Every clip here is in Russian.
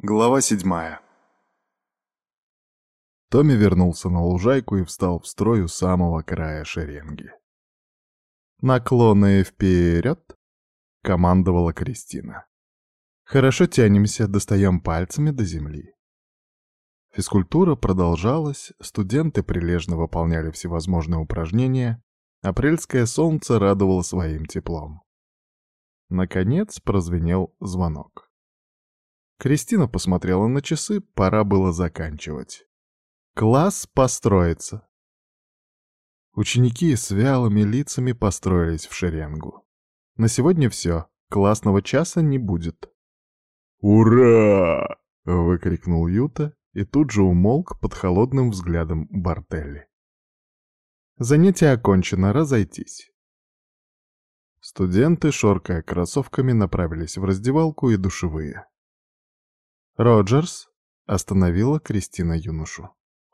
Глава седьмая. Томми вернулся на лужайку и встал в строй у самого края шеренги. «Наклоны вперед!» — командовала Кристина. «Хорошо тянемся, достаем пальцами до земли». Физкультура продолжалась, студенты прилежно выполняли всевозможные упражнения, апрельское солнце радовало своим теплом. Наконец прозвенел звонок. Кристина посмотрела на часы, пора было заканчивать. Класс построится. Ученики с вялыми лицами построились в шеренгу. На сегодня все, классного часа не будет. «Ура!» — выкрикнул Юта и тут же умолк под холодным взглядом Бартелли. «Занятие окончено, разойтись». Студенты, шоркая кроссовками, направились в раздевалку и душевые. «Роджерс!» — остановила Кристина юношу.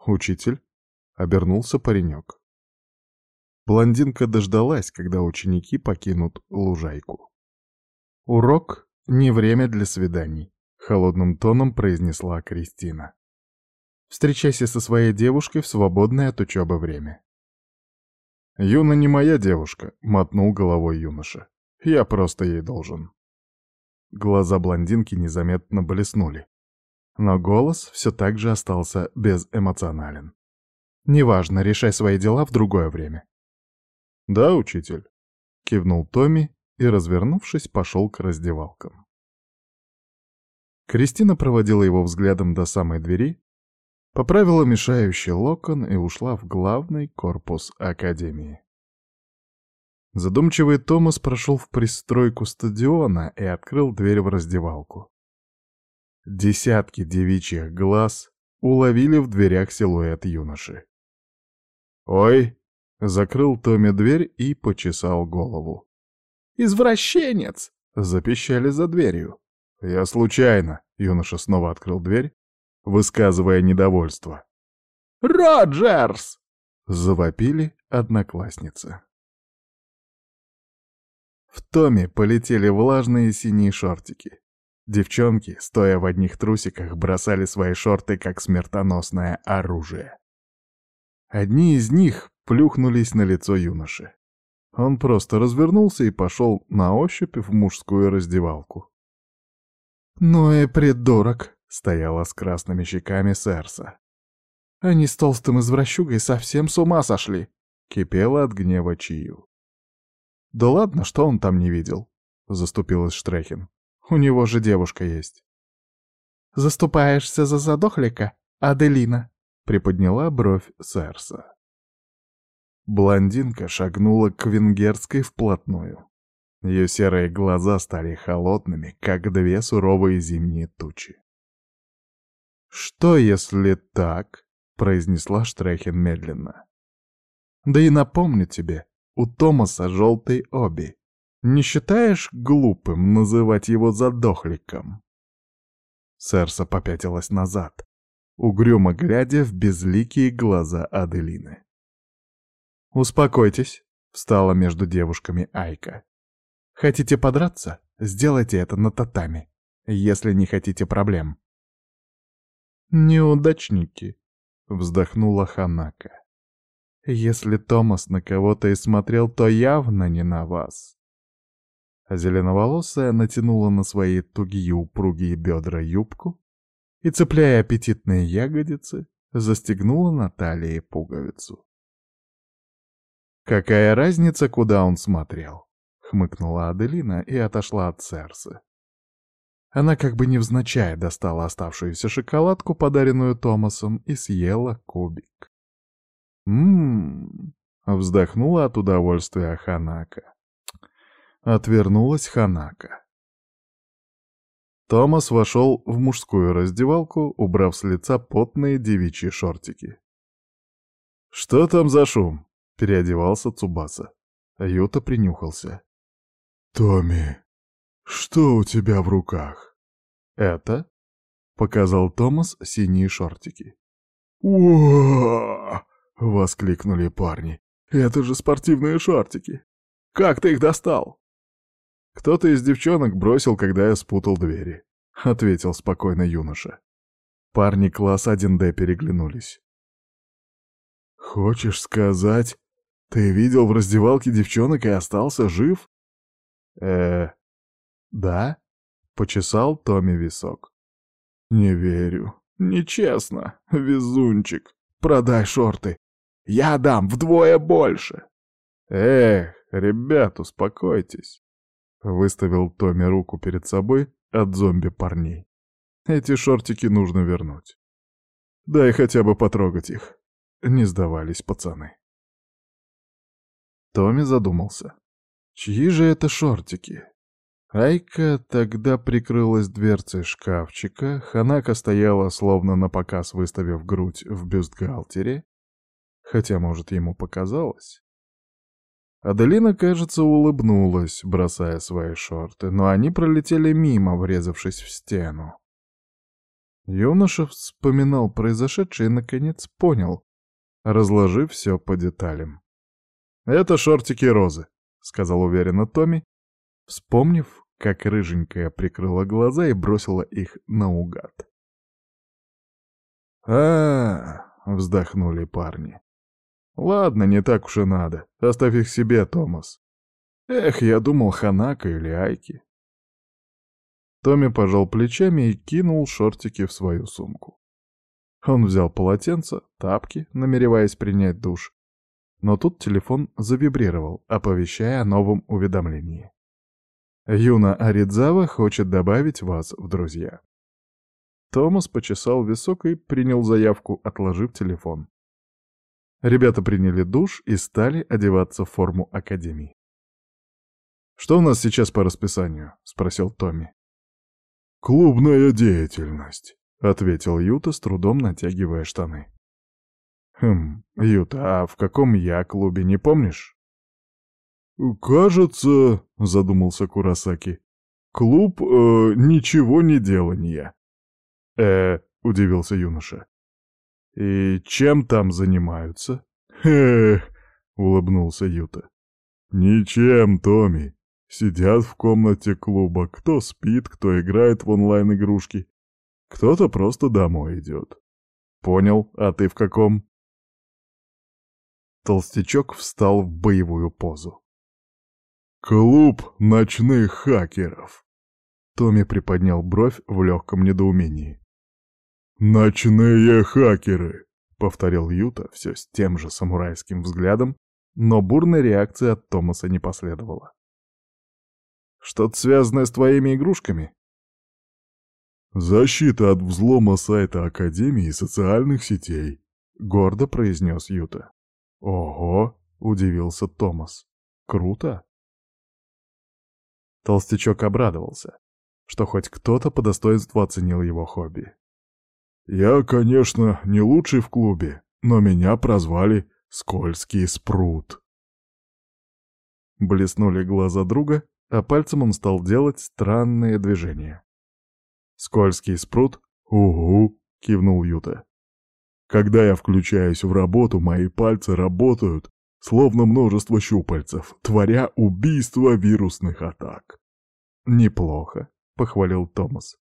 «Учитель?» — обернулся паренек. Блондинка дождалась, когда ученики покинут лужайку. «Урок — не время для свиданий», — холодным тоном произнесла Кристина. «Встречайся со своей девушкой в свободное от учебы время». «Юна не моя девушка», — мотнул головой юноша. «Я просто ей должен». Глаза блондинки незаметно блеснули но голос все так же остался безэмоционален. «Неважно, решай свои дела в другое время». «Да, учитель», — кивнул Томми и, развернувшись, пошел к раздевалкам. Кристина проводила его взглядом до самой двери, поправила мешающий локон и ушла в главный корпус Академии. Задумчивый Томас прошел в пристройку стадиона и открыл дверь в раздевалку. Десятки девичьих глаз уловили в дверях силуэт юноши. «Ой!» — закрыл Томми дверь и почесал голову. «Извращенец!» — запищали за дверью. «Я случайно!» — юноша снова открыл дверь, высказывая недовольство. «Роджерс!» — завопили одноклассницы. В Томе полетели влажные синие шортики. Девчонки, стоя в одних трусиках, бросали свои шорты как смертоносное оружие. Одни из них плюхнулись на лицо юноши. Он просто развернулся и пошел на ощупь в мужскую раздевалку. «Ну и придурок!» — стояла с красными щеками Серса. «Они с толстым извращугой совсем с ума сошли!» — кипела от гнева Чию. «Да ладно, что он там не видел?» — заступилась Штрехин. У него же девушка есть. «Заступаешься за задохлика, Аделина?» — приподняла бровь Серса. Блондинка шагнула к венгерской вплотную. Ее серые глаза стали холодными, как две суровые зимние тучи. «Что, если так?» — произнесла Штрехин медленно. «Да и напомню тебе, у Томаса желтый оби. Не считаешь глупым называть его задохликом?» Серса попятилась назад, угрюмо глядя в безликие глаза Аделины. «Успокойтесь», — встала между девушками Айка. «Хотите подраться? Сделайте это на татами, если не хотите проблем». «Неудачники», — вздохнула Ханака. «Если Томас на кого-то и смотрел, то явно не на вас зеленоволосая натянула на свои тугие упругие бедра юбку и, цепляя аппетитные ягодицы, застегнула на талии пуговицу. «Какая разница, куда он смотрел?» — хмыкнула Аделина и отошла от Церсы. Она как бы невзначай достала оставшуюся шоколадку, подаренную Томасом, и съела кубик. «М-м-м!» — вздохнула от удовольствия Ханака. Отвернулась Ханака. Томас вошел в мужскую раздевалку, убрав с лица потные девичьи шортики. «Что там за шум?» — переодевался Цубаса. Юта принюхался. «Томми, что у тебя в руках?» «Это?» — показал Томас синие шортики. «Уа!» — воскликнули парни. «Это же спортивные шортики! Как ты их достал?» Кто-то из девчонок бросил, когда я спутал двери. — ответил спокойно юноша. Парни класс 1Д переглянулись. «Хочешь сказать, ты видел в раздевалке девчонок и остался жив?» «Э, да?» — почесал Томми висок. «Не верю. Нечестно, везунчик. Продай шорты. Я дам вдвое больше!» «Эх, ребят, успокойтесь!» Выставил Томми руку перед собой от зомби-парней. «Эти шортики нужно вернуть. Дай хотя бы потрогать их». Не сдавались пацаны. Томми задумался. Чьи же это шортики? Айка тогда прикрылась дверцей шкафчика, Ханака стояла словно на показ, выставив грудь в бюстгальтере, хотя, может, ему показалось. Аделина, кажется, улыбнулась, бросая свои шорты, но они пролетели мимо, врезавшись в стену. Юноша вспоминал произошедшее и, наконец, понял, разложив все по деталям. «Это шортики розы», — сказал уверенно Томми, вспомнив, как рыженькая прикрыла глаза и бросила их наугад. а, -а, -а вздохнули парни. «Ладно, не так уж и надо. Оставь их себе, Томас. Эх, я думал, Ханака или Айки». Томми пожал плечами и кинул шортики в свою сумку. Он взял полотенце, тапки, намереваясь принять душ. Но тут телефон завибрировал, оповещая о новом уведомлении. Юна Аридзава хочет добавить вас в друзья. Томас почесал висок и принял заявку, отложив телефон. Ребята приняли душ и стали одеваться в форму академии. «Что у нас сейчас по расписанию?» — спросил Томми. «Клубная деятельность», — ответил Юта, с трудом натягивая штаны. «Хм, Юта, а в каком я клубе, не помнишь?» «Кажется», — задумался Курасаки, — «клуб э, ничего не делания». «Э, — удивился юноша. «И чем там занимаются?» «Эх», — улыбнулся Юта. «Ничем, Томми. Сидят в комнате клуба, кто спит, кто играет в онлайн-игрушки. Кто-то просто домой идет». «Понял, а ты в каком?» Толстячок встал в боевую позу. «Клуб ночных хакеров!» Томми приподнял бровь в легком недоумении. «Ночные хакеры!» — повторил Юта все с тем же самурайским взглядом, но бурной реакции от Томаса не последовало. «Что-то связанное с твоими игрушками?» «Защита от взлома сайта Академии и социальных сетей», — гордо произнес Юта. «Ого!» — удивился Томас. «Круто!» Толстячок обрадовался, что хоть кто-то по достоинству оценил его хобби. Я, конечно, не лучший в клубе, но меня прозвали «Скользкий спрут». Блеснули глаза друга, а пальцем он стал делать странные движения. «Скользкий спрут? Угу!» — кивнул Юта. «Когда я включаюсь в работу, мои пальцы работают, словно множество щупальцев, творя убийство вирусных атак». «Неплохо», — похвалил Томас.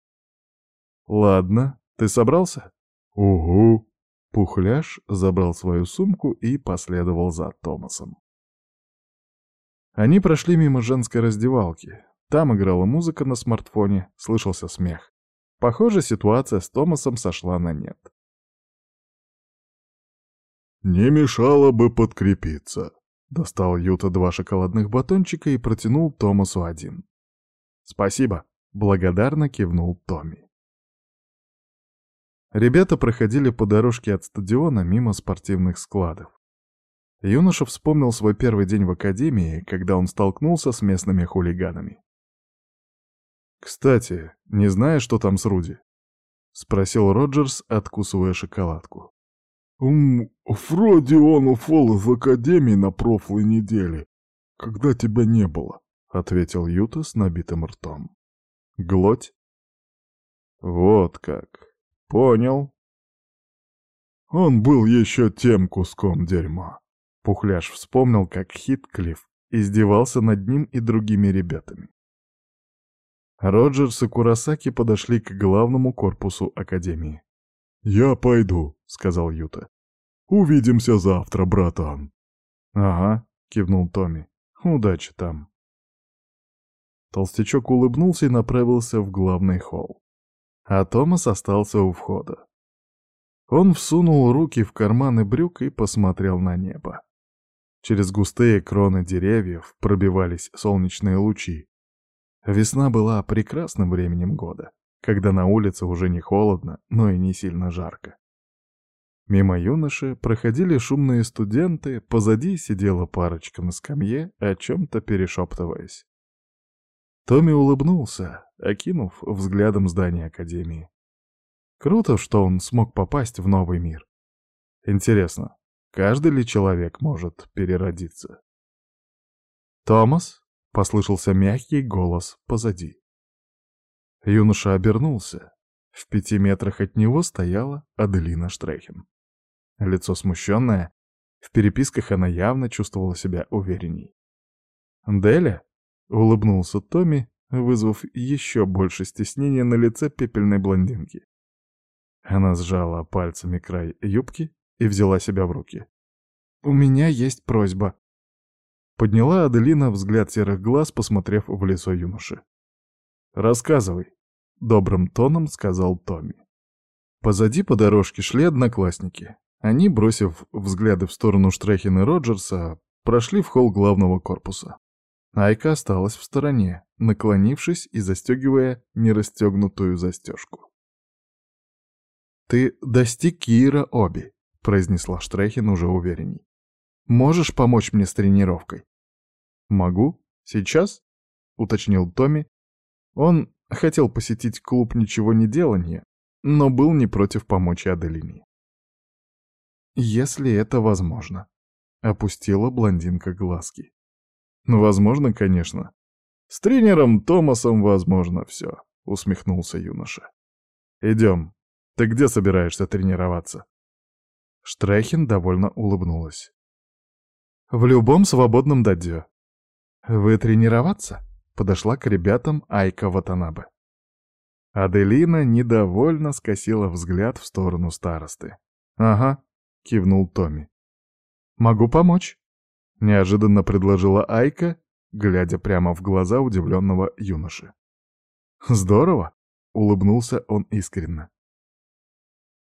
«Ладно, ты собрался?» «Угу». Пухляш забрал свою сумку и последовал за Томасом. Они прошли мимо женской раздевалки. Там играла музыка на смартфоне, слышался смех. Похоже, ситуация с Томасом сошла на нет. «Не мешало бы подкрепиться», — достал Юта два шоколадных батончика и протянул Томасу один. «Спасибо», — благодарно кивнул Томми. Ребята проходили по дорожке от стадиона мимо спортивных складов. Юноша вспомнил свой первый день в академии, когда он столкнулся с местными хулиганами. «Кстати, не знаешь, что там с Руди?» — спросил Роджерс, откусывая шоколадку. «Ум, вроде он ушел из академии на прошлой неделе, когда тебя не было», — ответил Юта с набитым ртом. «Глоть?» «Вот как. Понял. Он был еще тем куском дерьма. Пухляш вспомнил, как Хитклифф издевался над ним и другими ребятами. Роджерс и Курасаки подошли к главному корпусу Академии. «Я пойду», — сказал Юта. «Увидимся завтра, братан». «Ага», — кивнул Томми. «Удачи там». Толстячок улыбнулся и направился в главный холл. А Томас остался у входа. Он всунул руки в карманы брюк и посмотрел на небо. Через густые кроны деревьев пробивались солнечные лучи. Весна была прекрасным временем года, когда на улице уже не холодно, но и не сильно жарко. Мимо юноши проходили шумные студенты, позади сидела парочка на скамье, о чем-то перешептываясь. Томми улыбнулся, окинув взглядом здание Академии. Круто, что он смог попасть в новый мир. Интересно, каждый ли человек может переродиться? «Томас?» — послышался мягкий голос позади. Юноша обернулся. В пяти метрах от него стояла Аделина Штрехин. Лицо смущенное, в переписках она явно чувствовала себя уверенней. «Деля?» — улыбнулся Томми, вызвав еще больше стеснения на лице пепельной блондинки. Она сжала пальцами край юбки и взяла себя в руки. «У меня есть просьба». Подняла Аделина взгляд серых глаз, посмотрев в лицо юноши. «Рассказывай», — добрым тоном сказал Томми. Позади по дорожке шли одноклассники. Они, бросив взгляды в сторону Штрехина и Роджерса, прошли в холл главного корпуса. Айка осталась в стороне, наклонившись и застегивая нерастегнутую застежку. «Ты достиг Кира Оби», — произнесла Штрехин уже уверенней. «Можешь помочь мне с тренировкой?» «Могу. Сейчас?» — уточнил Томми. Он хотел посетить клуб ничего не делания, но был не против помочь Аделине. «Если это возможно», — опустила блондинка глазки. «Ну, возможно, конечно. С тренером Томасом возможно все», — усмехнулся юноша. «Идем. Ты где собираешься тренироваться?» Штрехин довольно улыбнулась. «В любом свободном дадзё». «Вы тренироваться?» — подошла к ребятам Айка Ватанабе. Аделина недовольно скосила взгляд в сторону старосты. «Ага, — кивнул Томми. «Могу помочь», — неожиданно предложила Айка, глядя прямо в глаза удивленного юноши. «Здорово!» — улыбнулся он искренне.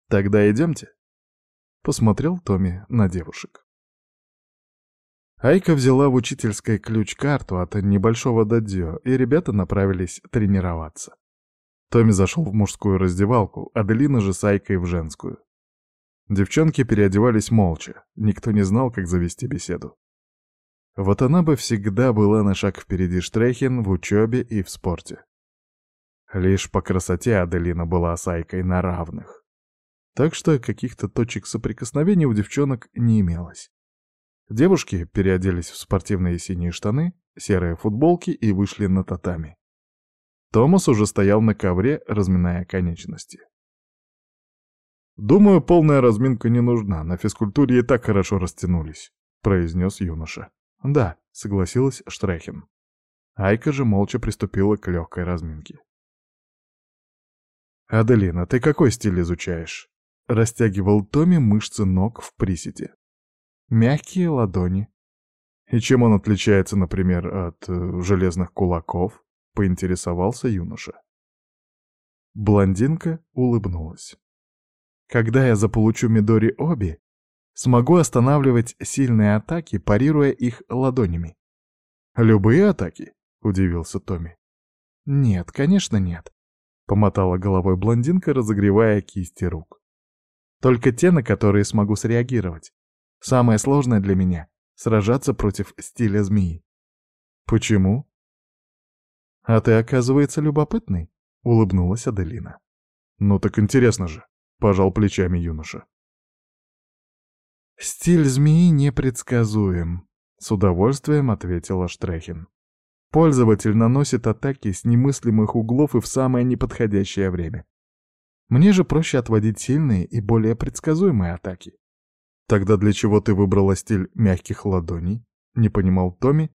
«Тогда идемте», — посмотрел Томми на девушек. Айка взяла в учительской ключ-карту от небольшого дадзё, и ребята направились тренироваться. Томми зашел в мужскую раздевалку, Аделина же с Айкой в женскую. Девчонки переодевались молча, никто не знал, как завести беседу. Вот она бы всегда была на шаг впереди Штрехин в учебе и в спорте. Лишь по красоте Аделина была с Айкой на равных. Так что каких-то точек соприкосновения у девчонок не имелось. Девушки переоделись в спортивные синие штаны, серые футболки и вышли на татами. Томас уже стоял на ковре, разминая конечности. «Думаю, полная разминка не нужна, на физкультуре и так хорошо растянулись», — произнес юноша. «Да», — согласилась Штрехин. Айка же молча приступила к легкой разминке. «Аделина, ты какой стиль изучаешь?» — растягивал Томми мышцы ног в приседе. «Мягкие ладони». «И чем он отличается, например, от э, железных кулаков?» — поинтересовался юноша. Блондинка улыбнулась. Когда я заполучу Мидори Оби, смогу останавливать сильные атаки, парируя их ладонями. «Любые атаки?» — удивился Томми. «Нет, конечно нет», — помотала головой блондинка, разогревая кисти рук. «Только те, на которые смогу среагировать. Самое сложное для меня — сражаться против стиля змеи». «Почему?» «А ты, оказывается, любопытный», — улыбнулась Аделина. «Ну так интересно же». — пожал плечами юноша. «Стиль змеи непредсказуем», — с удовольствием ответила Штрехин. «Пользователь наносит атаки с немыслимых углов и в самое неподходящее время. Мне же проще отводить сильные и более предсказуемые атаки». «Тогда для чего ты выбрала стиль мягких ладоней?» — не понимал Томми,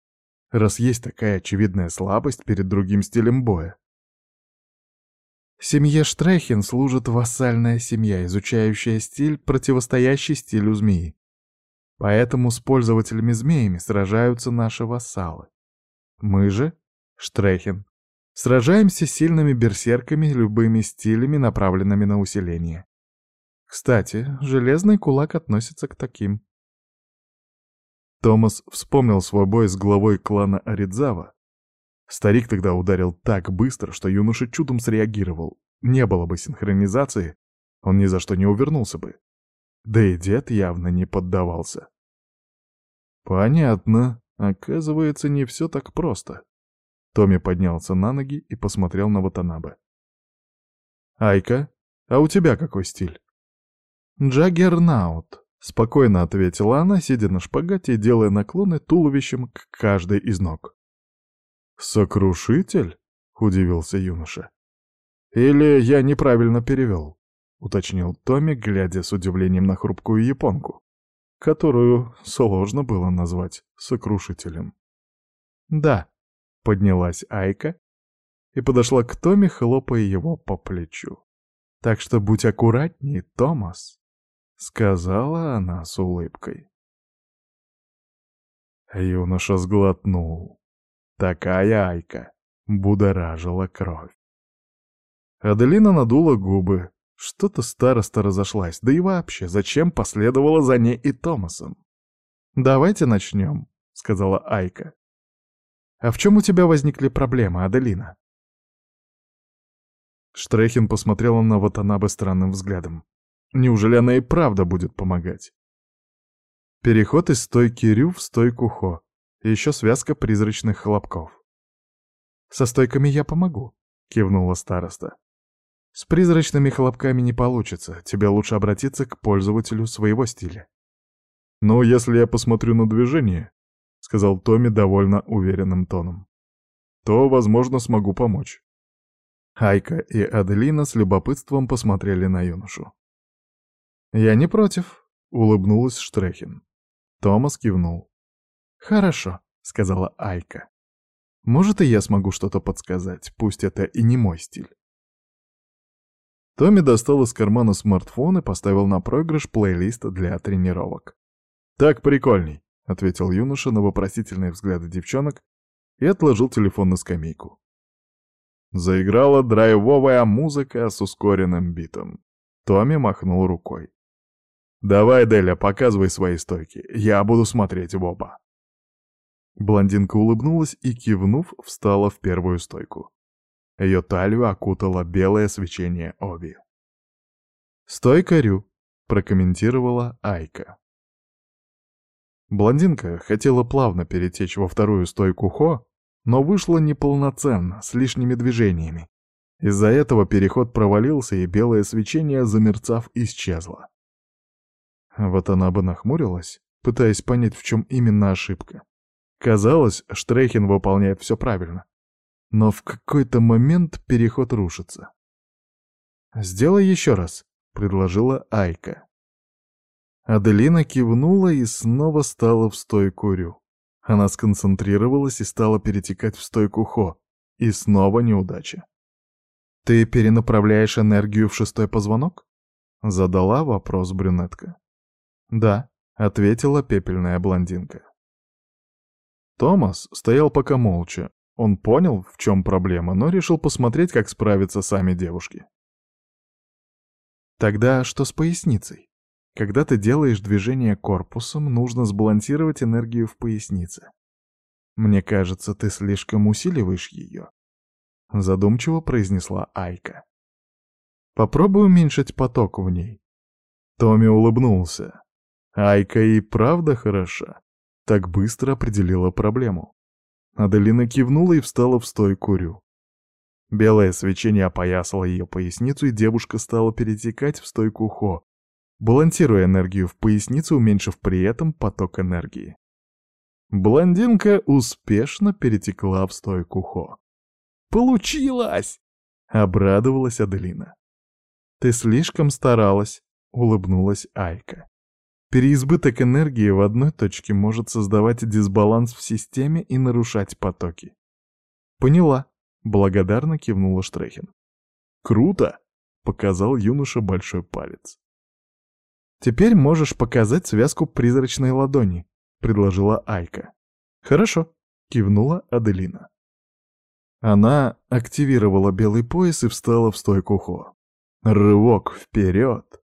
раз есть такая очевидная слабость перед другим стилем боя. Семье Штрехин служит вассальная семья, изучающая стиль, противостоящий стилю змеи. Поэтому с пользователями-змеями сражаются наши вассалы. Мы же, Штрехин, сражаемся сильными берсерками любыми стилями, направленными на усиление. Кстати, железный кулак относится к таким. Томас вспомнил свой бой с главой клана Аридзава. Старик тогда ударил так быстро, что юноша чудом среагировал. Не было бы синхронизации, он ни за что не увернулся бы. Да и дед явно не поддавался. Понятно. Оказывается, не все так просто. Томми поднялся на ноги и посмотрел на Ватанабе. «Айка, а у тебя какой стиль?» «Джаггернаут», — спокойно ответила она, сидя на шпагате и делая наклоны туловищем к каждой из ног. «Сокрушитель?» — удивился юноша. «Или я неправильно перевел?» — уточнил Томми, глядя с удивлением на хрупкую японку которую сложно было назвать сокрушителем. «Да», — поднялась Айка и подошла к Томе, хлопая его по плечу. «Так что будь аккуратней, Томас», — сказала она с улыбкой. Юноша сглотнул. Такая Айка будоражила кровь. Аделина надула губы, что-то староста разошлась, да и вообще, зачем последовала за ней и Томасом? «Давайте начнем», — сказала Айка. «А в чем у тебя возникли проблемы, Аделина?» Штрехин посмотрела на Ватанабе странным взглядом. Неужели она и правда будет помогать? Переход из стойки Рю в стойку Хо. И еще связка призрачных хлопков. «Со стойками я помогу», — кивнула староста. С призрачными хлопками не получится, тебе лучше обратиться к пользователю своего стиля. «Ну, если я посмотрю на движение», — сказал Томми довольно уверенным тоном, — «то, возможно, смогу помочь». Айка и Аделина с любопытством посмотрели на юношу. «Я не против», — улыбнулась Штрехин. Томас кивнул. «Хорошо», — сказала Айка. «Может, и я смогу что-то подсказать, пусть это и не мой стиль». Томми достал из кармана смартфон и поставил на проигрыш плейлист для тренировок. «Так прикольней», — ответил юноша на вопросительные взгляды девчонок и отложил телефон на скамейку. Заиграла драйвовая музыка с ускоренным битом. Томми махнул рукой. «Давай, Деля, показывай свои стойки. Я буду смотреть в оба». Блондинка улыбнулась и, кивнув, встала в первую стойку. Ее талию окутало белое свечение Оби. «Стойка Рю», — прокомментировала Айка. Блондинка хотела плавно перетечь во вторую стойку Хо, но вышла неполноценно, с лишними движениями. Из-за этого переход провалился, и белое свечение, замерцав, исчезло. Вот она бы нахмурилась, пытаясь понять, в чем именно ошибка. Казалось, Штрейхен выполняет все правильно. Но в какой-то момент переход рушится. «Сделай еще раз», — предложила Айка. Аделина кивнула и снова стала в стойку Рю. Она сконцентрировалась и стала перетекать в стойку Хо. И снова неудача. «Ты перенаправляешь энергию в шестой позвонок?» — задала вопрос брюнетка. «Да», — ответила пепельная блондинка. Томас стоял пока молча, он понял, в чем проблема, но решил посмотреть, как справятся сами девушки. Тогда что с поясницей? Когда ты делаешь движение корпусом, нужно сбалансировать энергию в пояснице. Мне кажется, ты слишком усиливаешь ее. Задумчиво произнесла Айка. Попробуй уменьшить поток в ней. Томми улыбнулся. Айка и правда хороша. Так быстро определила проблему. Аделина кивнула и встала в стойку Рю. Белое свечение опоясало ее поясницу, и девушка стала перетекать в стойку Хо, балансируя энергию в пояснице, уменьшив при этом поток энергии. Блондинка успешно перетекла в стойку Хо. «Получилось!» — обрадовалась Аделина. «Ты слишком старалась», — улыбнулась Айка. Переизбыток энергии в одной точке может создавать дисбаланс в системе и нарушать потоки. «Поняла», — благодарно кивнула Штрехин. Круто!» — показал юноша большой палец. «Теперь можешь показать связку призрачной ладони», — предложила Айка. «Хорошо», — кивнула Аделина. Она активировала белый пояс и встала в стойку Хо. Рывок вперед!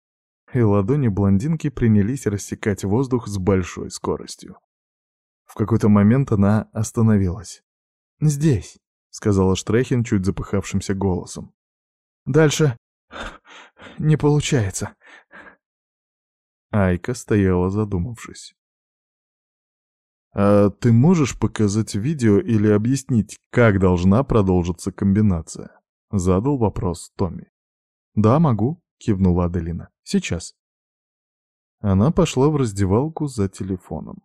И ладони блондинки принялись рассекать воздух с большой скоростью. В какой-то момент она остановилась. «Здесь», — сказала Штрехин чуть запыхавшимся голосом. «Дальше не получается». Айка стояла задумавшись. «А ты можешь показать видео или объяснить, как должна продолжиться комбинация?» — задал вопрос Томми. «Да, могу», — кивнула Аделина. «Сейчас». Она пошла в раздевалку за телефоном.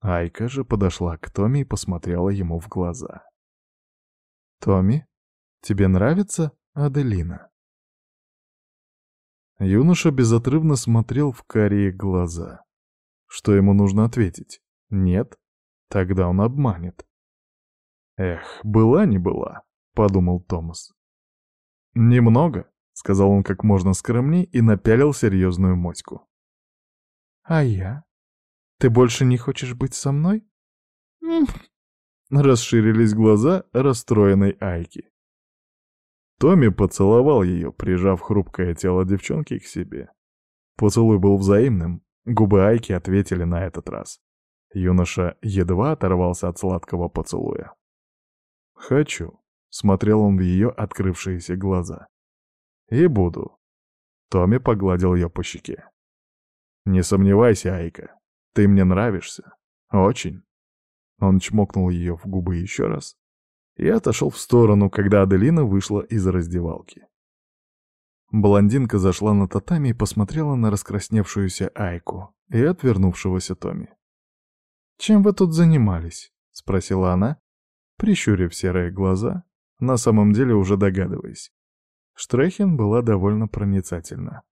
Айка же подошла к Томми и посмотрела ему в глаза. «Томми, тебе нравится Аделина?» Юноша безотрывно смотрел в карие глаза. Что ему нужно ответить? Нет? Тогда он обманет. «Эх, была не была», — подумал Томас. «Немного», — сказал он как можно скромней и напялил серьезную моську. «А я? Ты больше не хочешь быть со мной?» Расширились глаза расстроенной Айки. Томми поцеловал ее, прижав хрупкое тело девчонки к себе. Поцелуй был взаимным, губы Айки ответили на этот раз. Юноша едва оторвался от сладкого поцелуя. «Хочу», — смотрел он в ее открывшиеся глаза. «И буду». Томми погладил ее по щеке. «Не сомневайся, Айка, ты мне нравишься. Очень». Он чмокнул ее в губы еще раз и отошел в сторону, когда Аделина вышла из раздевалки. Блондинка зашла на татами и посмотрела на раскрасневшуюся Айку и отвернувшегося Томми. «Чем вы тут занимались?» — спросила она, прищурив серые глаза, на самом деле уже догадываясь. Штрехин была довольно проницательна.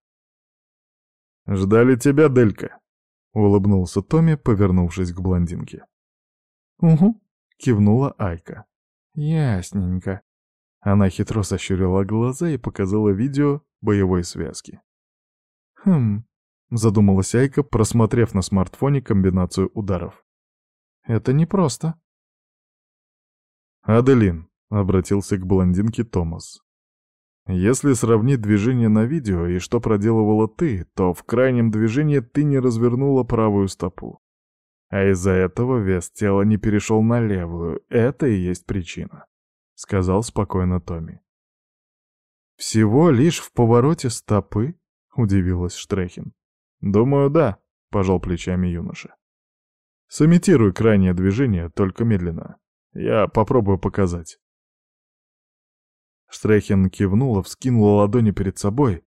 «Ждали тебя, Делька», — улыбнулся Томми, повернувшись к блондинке. «Угу», — кивнула Айка. «Ясненько». Она хитро сощурила глаза и показала видео боевой связки. «Хм», — задумалась Айка, просмотрев на смартфоне комбинацию ударов. Это непросто. «Аделин», — обратился к блондинке Томас. «Если сравнить движение на видео и что проделывала ты, то в крайнем движении ты не развернула правую стопу. А из-за этого вес тела не перешел на левую. Это и есть причина», — сказал спокойно Томми. «Всего лишь в повороте стопы?» — удивилась Штрехин. «Думаю, да», — пожал плечами юноша. Сымитируй крайнее движение, только медленно. Я попробую показать. Штрехин кивнула, вскинула ладони перед собой,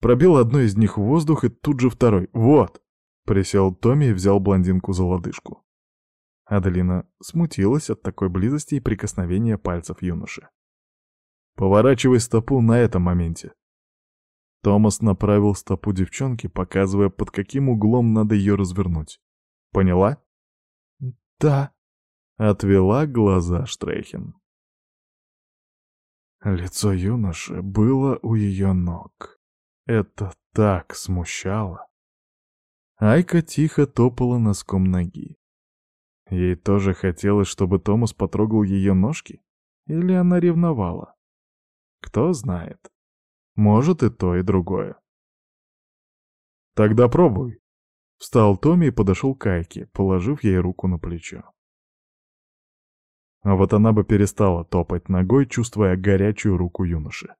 пробил одно из них в воздух и тут же второй. «Вот!» — присел Томми и взял блондинку за лодыжку. Аделина смутилась от такой близости и прикосновения пальцев юноши. «Поворачивай стопу на этом моменте». Томас направил стопу девчонки, показывая, под каким углом надо ее развернуть. «Поняла?» «Да», — отвела глаза Штрейхен. Лицо юноши было у ее ног. Это так смущало. Айка тихо топала носком ноги. Ей тоже хотелось, чтобы Томас потрогал ее ножки? Или она ревновала? Кто знает. Может и то, и другое. «Тогда пробуй», Встал Томми и подошел к Айке, положив ей руку на плечо. А вот она бы перестала топать ногой, чувствуя горячую руку юноши.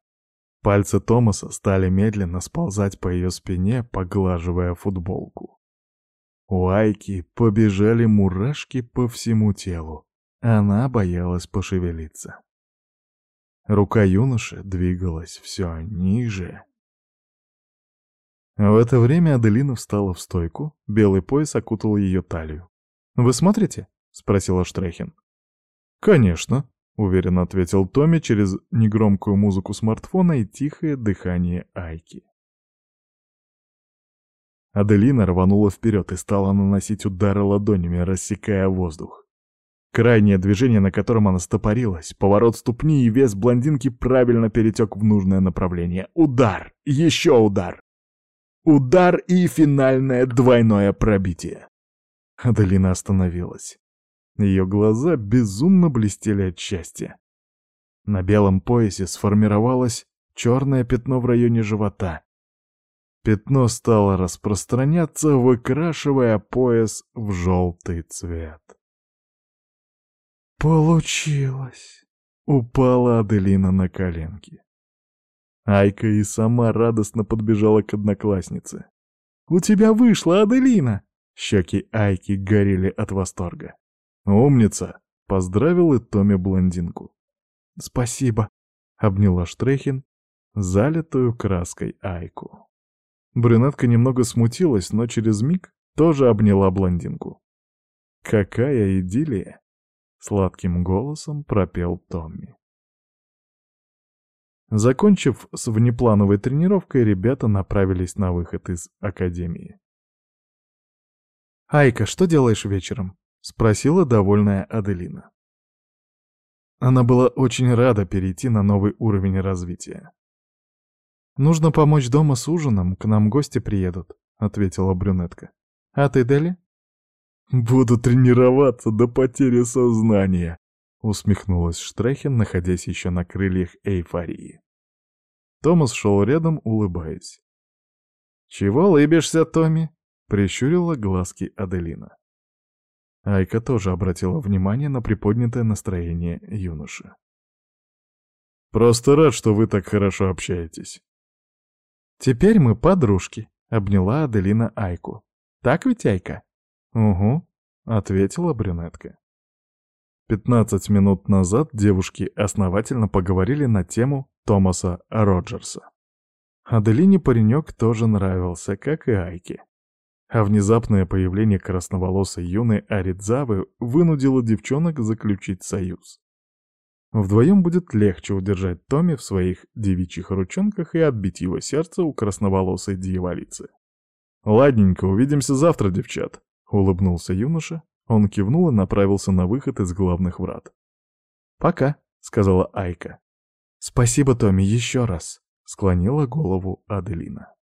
Пальцы Томаса стали медленно сползать по ее спине, поглаживая футболку. У Айки побежали мурашки по всему телу. Она боялась пошевелиться. Рука юноши двигалась все ниже в это время Аделина встала в стойку, белый пояс окутал ее талию. «Вы смотрите?» — спросила Штрехин. «Конечно», — уверенно ответил Томми через негромкую музыку смартфона и тихое дыхание Айки. Аделина рванула вперед и стала наносить удары ладонями, рассекая воздух. Крайнее движение, на котором она стопорилась, поворот ступни и вес блондинки правильно перетек в нужное направление. Удар! Еще удар! Удар и финальное двойное пробитие. Аделина остановилась. Ее глаза безумно блестели от счастья. На белом поясе сформировалось черное пятно в районе живота. Пятно стало распространяться, выкрашивая пояс в желтый цвет. «Получилось!» — упала Аделина на коленки. Айка и сама радостно подбежала к однокласснице. «У тебя вышло, Аделина!» Щеки Айки горели от восторга. «Умница!» — поздравил и Томи блондинку. «Спасибо!» — обняла Штрехин, залитую краской Айку. Брюнетка немного смутилась, но через миг тоже обняла блондинку. «Какая идиллия!» — сладким голосом пропел Томми. Закончив с внеплановой тренировкой, ребята направились на выход из академии. «Айка, что делаешь вечером?» — спросила довольная Аделина. Она была очень рада перейти на новый уровень развития. «Нужно помочь дома с ужином, к нам гости приедут», — ответила брюнетка. «А ты, Дели?» «Буду тренироваться до потери сознания», — усмехнулась Штрехин, находясь еще на крыльях эйфории. Томас шел рядом, улыбаясь. «Чего лыбишься, Томми?» — прищурила глазки Аделина. Айка тоже обратила внимание на приподнятое настроение юноши. «Просто рад, что вы так хорошо общаетесь». «Теперь мы подружки», — обняла Аделина Айку. «Так ведь, Айка?» «Угу», — ответила брюнетка. Пятнадцать минут назад девушки основательно поговорили на тему Томаса Роджерса. Аделине паренек тоже нравился, как и Айке. А внезапное появление красноволосой юной Аридзавы вынудило девчонок заключить союз. Вдвоем будет легче удержать Томми в своих девичьих ручонках и отбить его сердце у красноволосой дьяволицы. «Ладненько, увидимся завтра, девчат», — улыбнулся юноша, он кивнул и направился на выход из главных врат. «Пока», — сказала Айка. «Спасибо, Томми, еще раз», — склонила голову Аделина.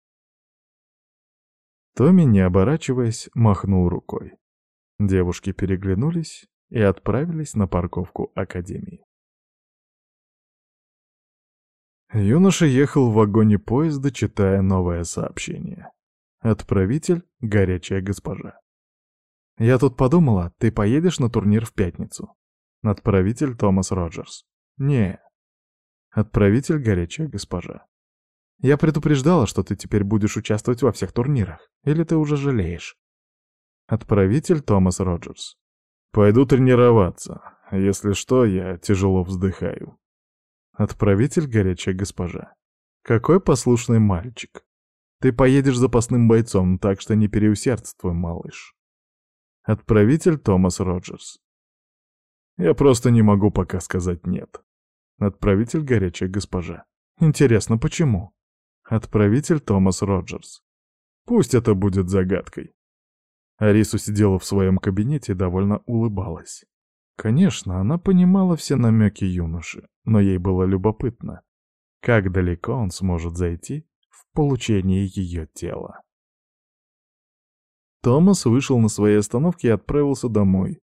Томми, не оборачиваясь, махнул рукой. Девушки переглянулись и отправились на парковку Академии. Юноша ехал в вагоне поезда, читая новое сообщение. Отправитель — горячая госпожа. Я тут подумала, ты поедешь на турнир в пятницу. Отправитель Томас Роджерс. Не. Отправитель горячая госпожа. Я предупреждала, что ты теперь будешь участвовать во всех турнирах. Или ты уже жалеешь? Отправитель Томас Роджерс. Пойду тренироваться. Если что, я тяжело вздыхаю. Отправитель горячая госпожа. Какой послушный мальчик. Ты поедешь запасным бойцом, так что не переусердствуй, малыш. Отправитель Томас Роджерс. Я просто не могу пока сказать «нет». Отправитель горячая госпожа. Интересно, почему? Отправитель Томас Роджерс. Пусть это будет загадкой. Арису сидела в своем кабинете и довольно улыбалась. Конечно, она понимала все намеки юноши, но ей было любопытно, как далеко он сможет зайти в получении ее тела. Томас вышел на своей остановке и отправился домой,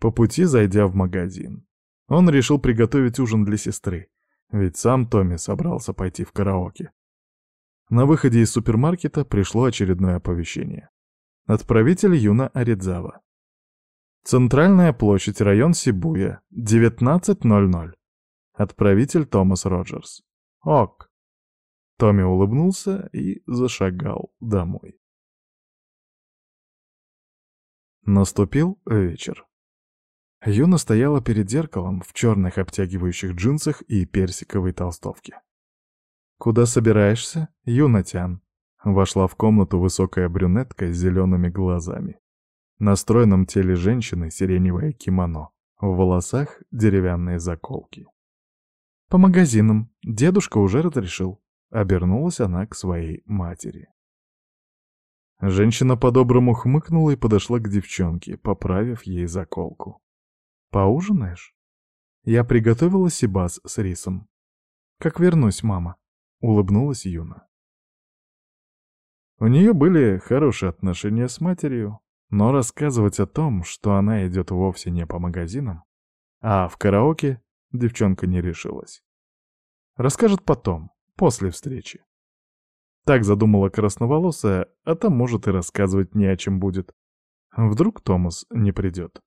по пути зайдя в магазин. Он решил приготовить ужин для сестры, ведь сам Томми собрался пойти в караоке. На выходе из супермаркета пришло очередное оповещение. Отправитель Юна Аридзава. Центральная площадь, район Сибуя, 19.00. Отправитель Томас Роджерс. Ок. Томми улыбнулся и зашагал домой. Наступил вечер. Юна стояла перед зеркалом в черных обтягивающих джинсах и персиковой толстовке. «Куда собираешься, Юнатян?» Вошла в комнату высокая брюнетка с зелеными глазами. На стройном теле женщины сиреневое кимоно, в волосах деревянные заколки. «По магазинам. Дедушка уже разрешил». Обернулась она к своей матери. Женщина по-доброму хмыкнула и подошла к девчонке, поправив ей заколку. Поужинаешь? Я приготовила сибас с рисом. Как вернусь, мама? Улыбнулась Юна. У нее были хорошие отношения с матерью, но рассказывать о том, что она идет вовсе не по магазинам, а в караоке, девчонка не решилась. Расскажет потом, после встречи. Так задумала красноволосая, а там, может, и рассказывать не о чем будет. Вдруг Томас не придет.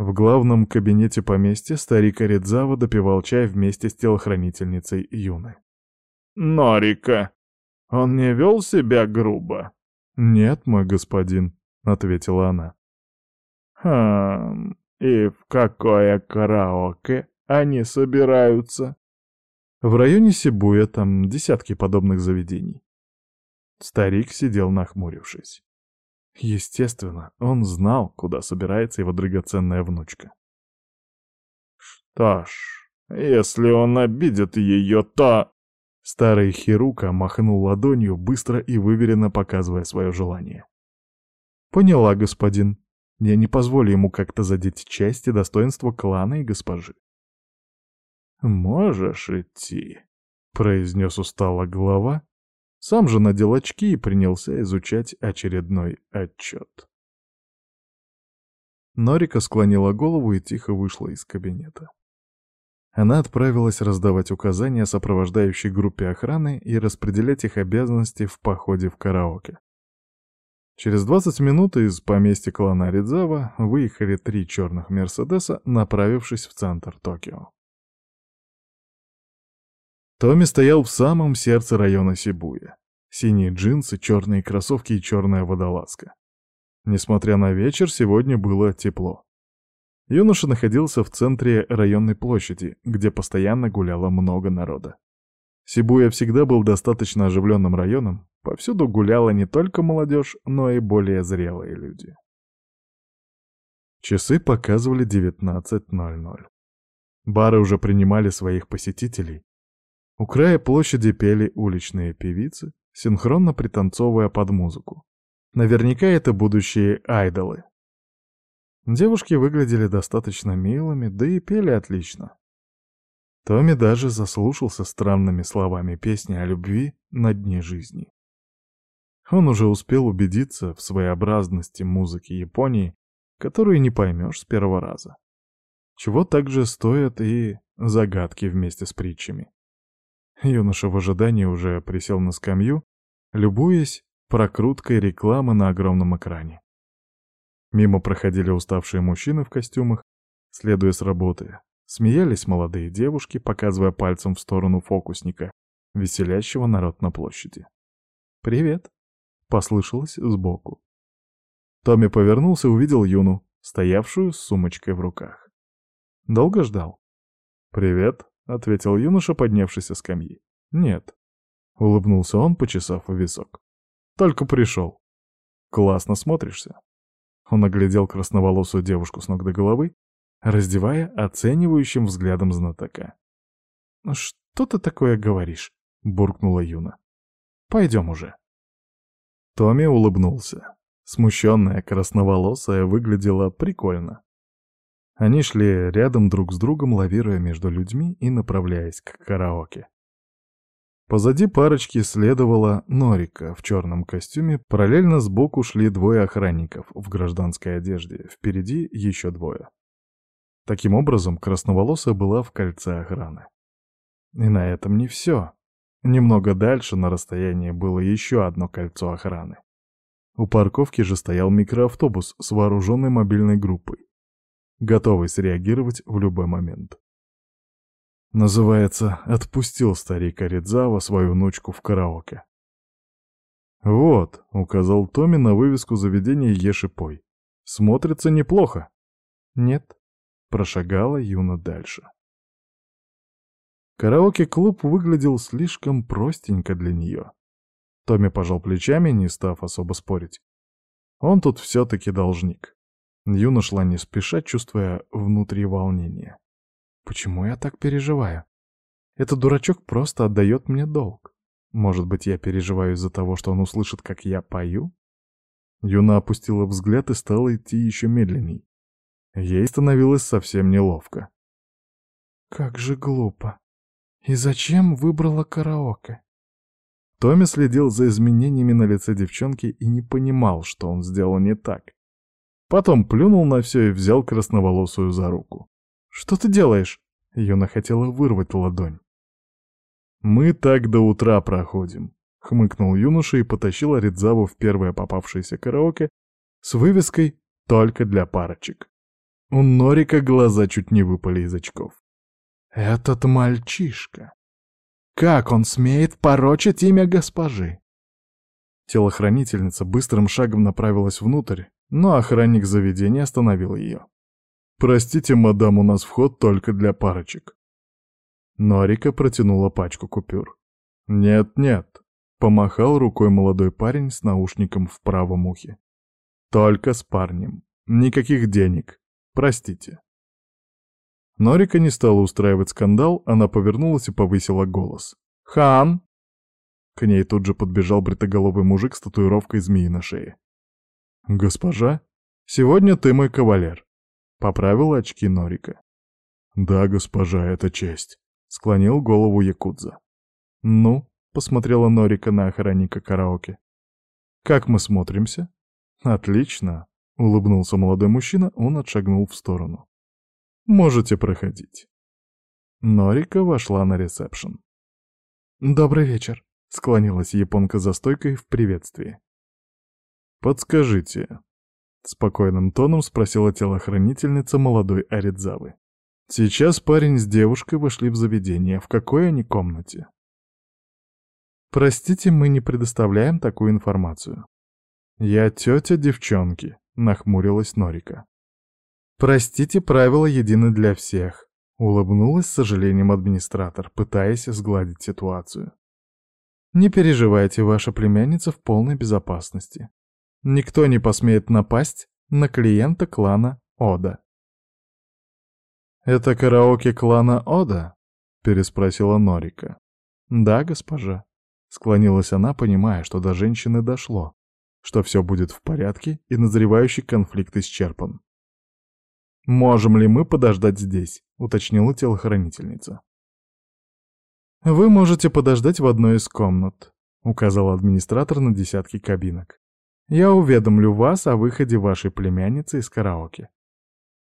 В главном кабинете поместья старик Аридзава допивал чай вместе с телохранительницей Юны. «Норика, он не вел себя грубо?» «Нет, мой господин», — ответила она. «Хм, и в какое караоке они собираются?» «В районе Сибуя там десятки подобных заведений». Старик сидел нахмурившись. Естественно, он знал, куда собирается его драгоценная внучка. «Что ж, если он обидит ее, то...» Старый Хирука махнул ладонью, быстро и выверенно показывая свое желание. «Поняла, господин. Я не позволю ему как-то задеть честь и достоинство клана и госпожи». «Можешь идти», — произнес устало глава, сам же надел очки и принялся изучать очередной отчет. Норика склонила голову и тихо вышла из кабинета. Она отправилась раздавать указания сопровождающей группе охраны и распределять их обязанности в походе в караоке. Через 20 минут из поместья клана Ридзава выехали три черных «Мерседеса», направившись в центр Токио. Томми стоял в самом сердце района Сибуя. Синие джинсы, черные кроссовки и черная водолазка. Несмотря на вечер, сегодня было тепло. Юноша находился в центре районной площади, где постоянно гуляло много народа. Сибуя всегда был достаточно оживленным районом, повсюду гуляла не только молодежь, но и более зрелые люди. Часы показывали 19.00. Бары уже принимали своих посетителей, у края площади пели уличные певицы, синхронно пританцовывая под музыку. Наверняка это будущие айдолы. Девушки выглядели достаточно милыми, да и пели отлично. Томми даже заслушался странными словами песни о любви на дне жизни. Он уже успел убедиться в своеобразности музыки Японии, которую не поймешь с первого раза. Чего также стоят и загадки вместе с притчами. Юноша в ожидании уже присел на скамью, любуясь прокруткой рекламы на огромном экране. Мимо проходили уставшие мужчины в костюмах, следуя с работы. Смеялись молодые девушки, показывая пальцем в сторону фокусника, веселящего народ на площади. «Привет!» — послышалось сбоку. Томми повернулся и увидел Юну, стоявшую с сумочкой в руках. Долго ждал? «Привет!» — ответил юноша, поднявшись со скамьи. «Нет», — улыбнулся он, почесав висок. «Только пришел. Классно смотришься». Он оглядел красноволосую девушку с ног до головы, раздевая оценивающим взглядом знатока. «Ну «Что ты такое говоришь?» — буркнула Юна. «Пойдем уже». Томми улыбнулся. Смущенная красноволосая выглядела прикольно. Они шли рядом друг с другом, лавируя между людьми и направляясь к караоке. Позади парочки следовала Норика в черном костюме, параллельно сбоку шли двое охранников в гражданской одежде, впереди еще двое. Таким образом, красноволосая была в кольце охраны. И на этом не все. Немного дальше на расстоянии было еще одно кольцо охраны. У парковки же стоял микроавтобус с вооруженной мобильной группой готовый среагировать в любой момент. Называется «Отпустил старик Аридзава свою внучку в караоке». «Вот», — указал Томми на вывеску заведения Ешипой. «Смотрится неплохо». «Нет», — прошагала Юна дальше. Караоке-клуб выглядел слишком простенько для нее. Томми пожал плечами, не став особо спорить. Он тут все-таки должник. Юна шла не спеша, чувствуя внутри волнение. Почему я так переживаю? Этот дурачок просто отдает мне долг. Может быть, я переживаю из-за того, что он услышит, как я пою? Юна опустила взгляд и стала идти еще медленней. Ей становилось совсем неловко. «Как же глупо. И зачем выбрала караоке?» Томми следил за изменениями на лице девчонки и не понимал, что он сделал не так. Потом плюнул на все и взял красноволосую за руку. «Что ты делаешь?» Юна хотела вырвать ладонь. «Мы так до утра проходим», — хмыкнул юноша и потащил Аридзаву в первое попавшееся караоке с вывеской «Только для парочек». У Норика глаза чуть не выпали из очков. «Этот мальчишка! Как он смеет порочить имя госпожи?» Телохранительница быстрым шагом направилась внутрь, но охранник заведения остановил ее. «Простите, мадам, у нас вход только для парочек». Норика протянула пачку купюр. «Нет-нет», — помахал рукой молодой парень с наушником в правом ухе. «Только с парнем. Никаких денег. Простите». Норика не стала устраивать скандал, она повернулась и повысила голос. «Хан!» К ней тут же подбежал бритоголовый мужик с татуировкой змеи на шее. «Госпожа, сегодня ты мой кавалер. Поправил очки Норика. «Да, госпожа, это честь», — склонил голову Якудза. «Ну», — посмотрела Норика на охранника караоке. «Как мы смотримся?» «Отлично», — улыбнулся молодой мужчина, он отшагнул в сторону. «Можете проходить». Норика вошла на ресепшн. «Добрый вечер», — склонилась японка за стойкой в приветствии. «Подскажите, Спокойным тоном спросила телохранительница молодой Аридзавы. Сейчас парень с девушкой вошли в заведение. В какой они комнате? Простите, мы не предоставляем такую информацию. Я тетя девчонки, нахмурилась Норика. Простите, правила едины для всех. Улыбнулась с сожалением администратор, пытаясь сгладить ситуацию. Не переживайте, ваша племянница в полной безопасности. Никто не посмеет напасть на клиента клана Ода. «Это караоке клана Ода?» — переспросила Норика. «Да, госпожа», — склонилась она, понимая, что до женщины дошло, что все будет в порядке и назревающий конфликт исчерпан. «Можем ли мы подождать здесь?» — уточнила телохранительница. «Вы можете подождать в одной из комнат», — указал администратор на десятки кабинок. Я уведомлю вас о выходе вашей племянницы из караоке».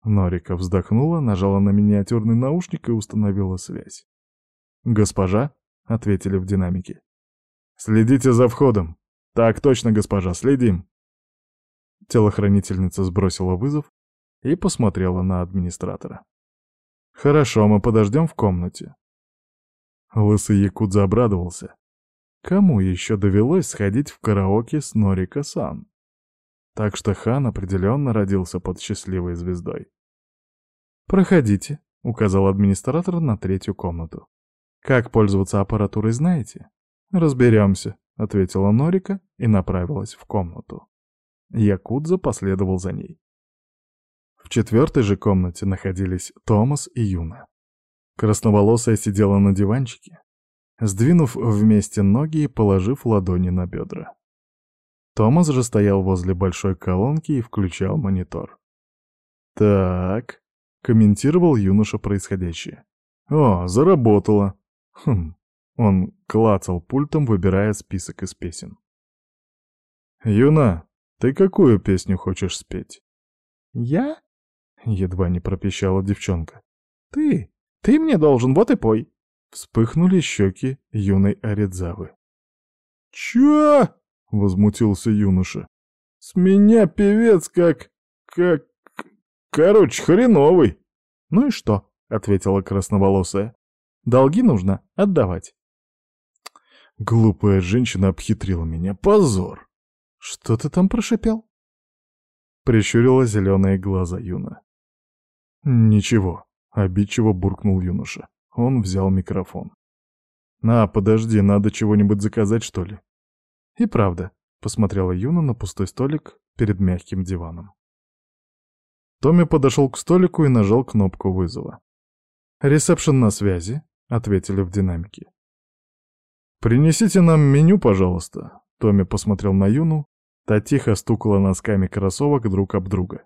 Норика вздохнула, нажала на миниатюрный наушник и установила связь. «Госпожа?» — ответили в динамике. «Следите за входом». «Так точно, госпожа, следим». Телохранительница сбросила вызов и посмотрела на администратора. «Хорошо, мы подождем в комнате». Лысый Якудза обрадовался. Кому еще довелось сходить в караоке с Норика-сан? Так что Хан определенно родился под счастливой звездой. «Проходите», — указал администратор на третью комнату. «Как пользоваться аппаратурой знаете?» «Разберемся», — ответила Норика и направилась в комнату. Якудза последовал за ней. В четвертой же комнате находились Томас и Юна. Красноволосая сидела на диванчике, сдвинув вместе ноги и положив ладони на бедра. Томас же стоял возле большой колонки и включал монитор. «Так», — комментировал юноша происходящее. «О, заработало!» «Хм». Он клацал пультом, выбирая список из песен. «Юна, ты какую песню хочешь спеть?» «Я?» — едва не пропищала девчонка. «Ты! Ты мне должен, вот и пой!» Вспыхнули щеки юной Аридзавы. «Чё?» — возмутился юноша. «С меня певец как... как... короче, хреновый». «Ну и что?» — ответила красноволосая. «Долги нужно отдавать». Глупая женщина обхитрила меня. Позор! Что ты там прошипел? Прищурила зеленые глаза Юна. Ничего, обидчиво буркнул юноша. Он взял микрофон. «На, подожди, надо чего-нибудь заказать, что ли?» «И правда», — посмотрела Юна на пустой столик перед мягким диваном. Томми подошел к столику и нажал кнопку вызова. «Ресепшн на связи», — ответили в динамике. «Принесите нам меню, пожалуйста», — Томми посмотрел на Юну, та тихо стукала носками кроссовок друг об друга.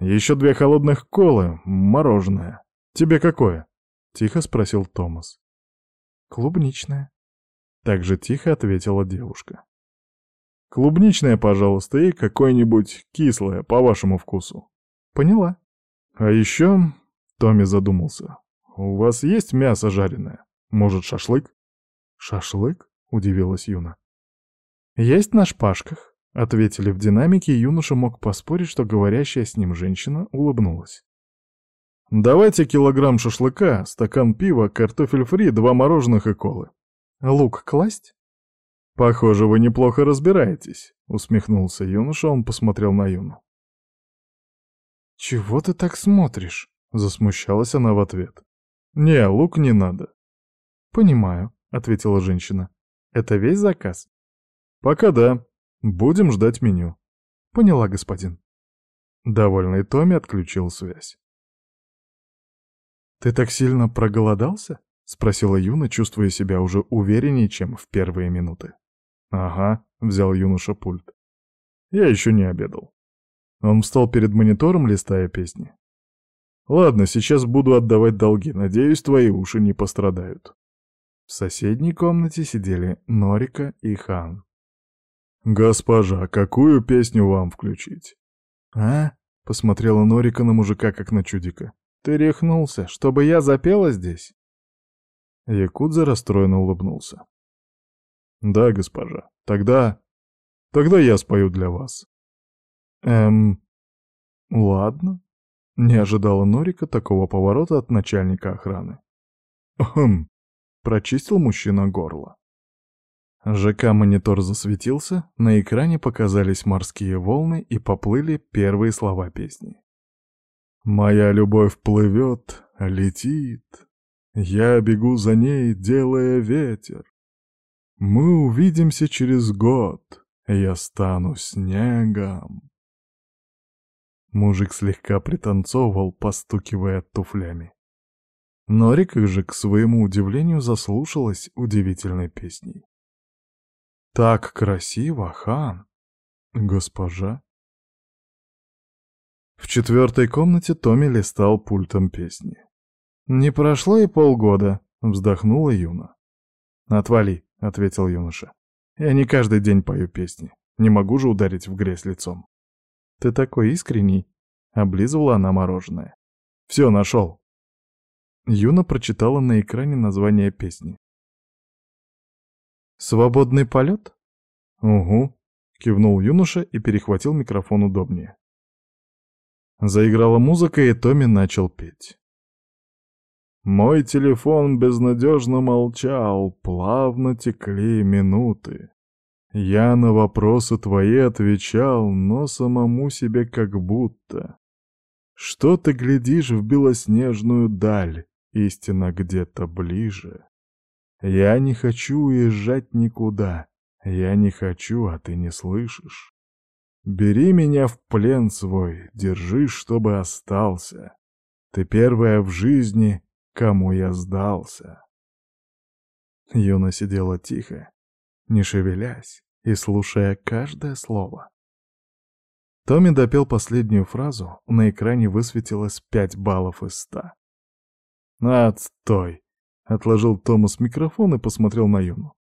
Еще две холодных колы, мороженое. Тебе какое?» — тихо спросил Томас. «Клубничное», — так же тихо ответила девушка. «Клубничное, пожалуйста, и какое-нибудь кислое, по вашему вкусу». «Поняла». «А еще...» — Томми задумался. «У вас есть мясо жареное? Может, шашлык?» «Шашлык?» — удивилась Юна. «Есть на шпажках», — ответили в динамике, и юноша мог поспорить, что говорящая с ним женщина улыбнулась. «Давайте килограмм шашлыка, стакан пива, картофель фри, два мороженых и колы». «Лук класть?» «Похоже, вы неплохо разбираетесь», — усмехнулся юноша, он посмотрел на Юну. «Чего ты так смотришь?» — засмущалась она в ответ. «Не, лук не надо». «Понимаю», — ответила женщина. «Это весь заказ?» «Пока да. Будем ждать меню». «Поняла, господин». Довольный Томми отключил связь. «Ты так сильно проголодался?» — спросила Юна, чувствуя себя уже увереннее, чем в первые минуты. «Ага», — взял юноша пульт. «Я еще не обедал». Он встал перед монитором, листая песни. Ладно, сейчас буду отдавать долги. Надеюсь, твои уши не пострадают. В соседней комнате сидели Норика и Хан. «Госпожа, какую песню вам включить?» «А?» — посмотрела Норика на мужика, как на чудика. «Ты рехнулся, чтобы я запела здесь?» Якудза расстроенно улыбнулся. «Да, госпожа. Тогда... Тогда я спою для вас». «Эм... Ладно», не ожидала Норика такого поворота от начальника охраны. «Хм!» — прочистил мужчина горло. ЖК-монитор засветился, на экране показались морские волны и поплыли первые слова песни. «Моя любовь плывет, летит, я бегу за ней, делая ветер. Мы увидимся через год, я стану снегом». Мужик слегка пританцовывал, постукивая туфлями. Норика же, к своему удивлению, заслушалась удивительной песней. «Так красиво, хан!» «Госпожа?» В четвертой комнате Томми листал пультом песни. «Не прошло и полгода», — вздохнула Юна. «Отвали», — ответил юноша. «Я не каждый день пою песни. Не могу же ударить в грязь лицом». «Ты такой искренний!» — облизывала она мороженое. «Все, нашел!» Юна прочитала на экране название песни. «Свободный полет?» «Угу», — кивнул юноша и перехватил микрофон удобнее. Заиграла музыка, и Томми начал петь. Мой телефон безнадежно молчал, плавно текли минуты. Я на вопросы твои отвечал, но самому себе как будто. Что ты глядишь в белоснежную даль, истина где-то ближе? Я не хочу уезжать никуда, я не хочу, а ты не слышишь. Бери меня в плен свой, держи, чтобы остался. Ты первая в жизни, кому я сдался. Юна сидела тихо, не шевелясь и слушая каждое слово. Томми допел последнюю фразу, на экране высветилось пять баллов из ста. «Отстой!» — отложил Томас микрофон и посмотрел на Юну.